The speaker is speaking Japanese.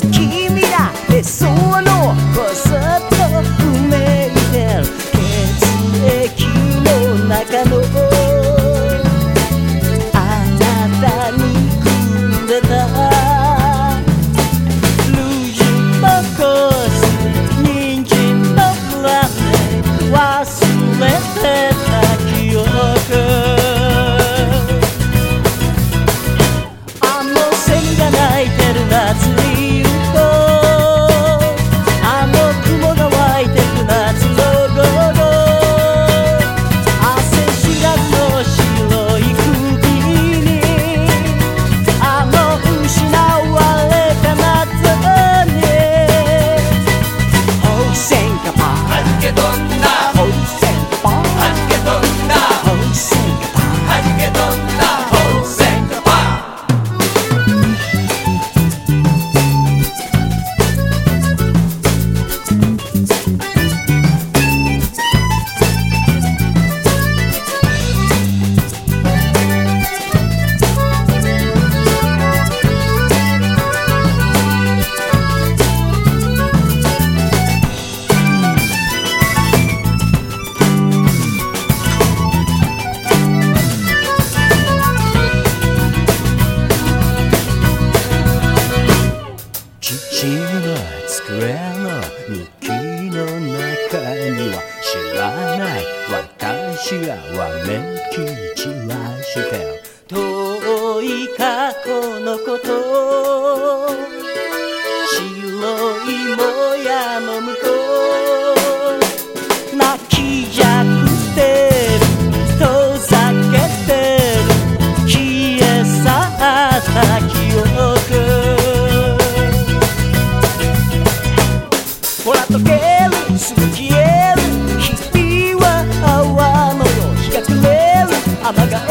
que 知らない私がわめき散らして遠い過去のこと白いもやの向こう泣きじゃくて遠ざけてる消え去った記憶ほら溶けるすぐ消える amaga